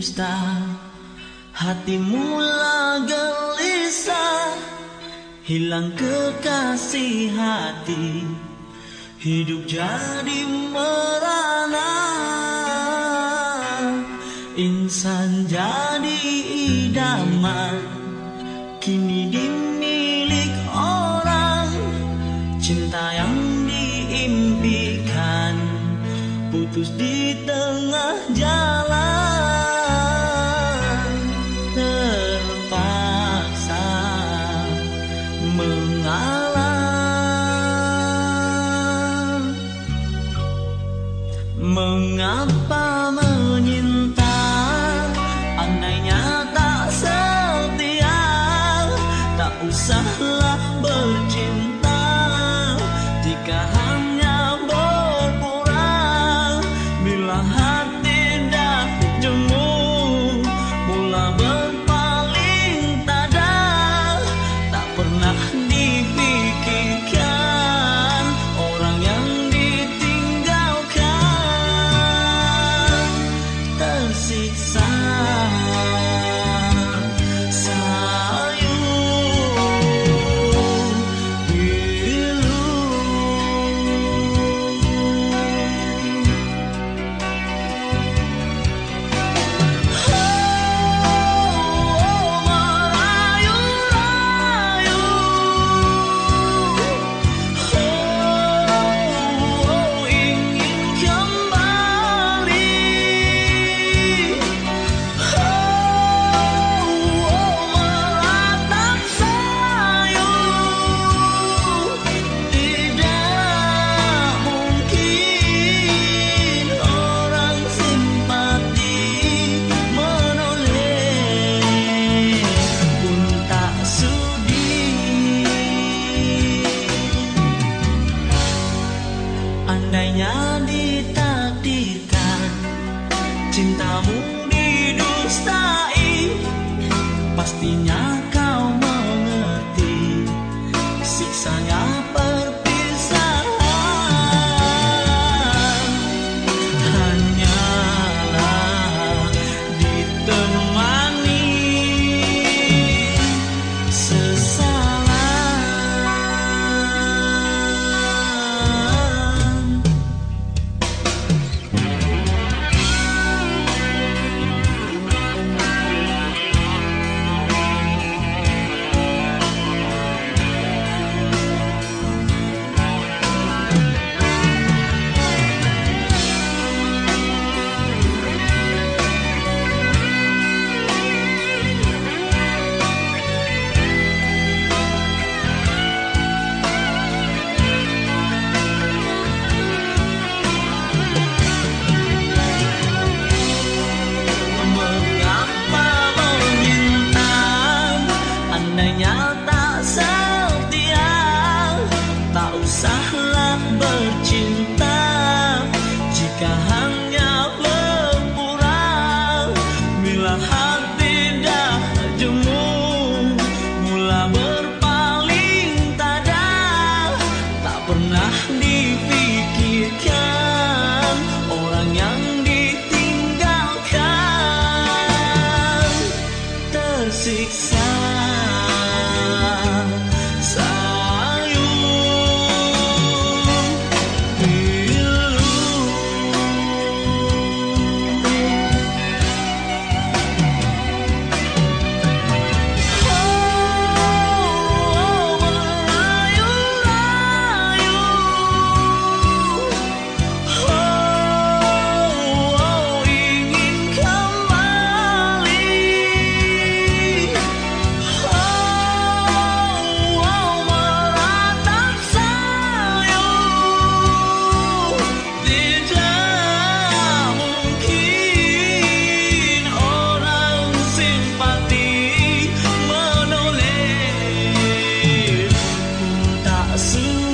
dusta Hati mula gelisah Hilang kekasih hati Hidup jadi merana Insan jadi idaman Kini dimilik orang Cinta yang diimpikan Putus di Mengapa menyintai Andainya ditakdirkan Cintamu didustai Pastinya cause I heard assim.